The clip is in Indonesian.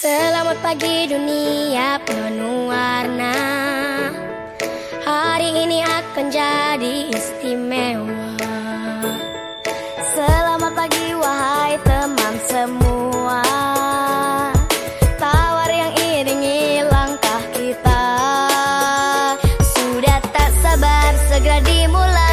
Selamat pagi dunia penuh warna. Hari ini akan jadi istimewa. Selamat pagi wahai teman semua. Tawar yang iringi langkah kita. Sudah tak sabar segera dimulai.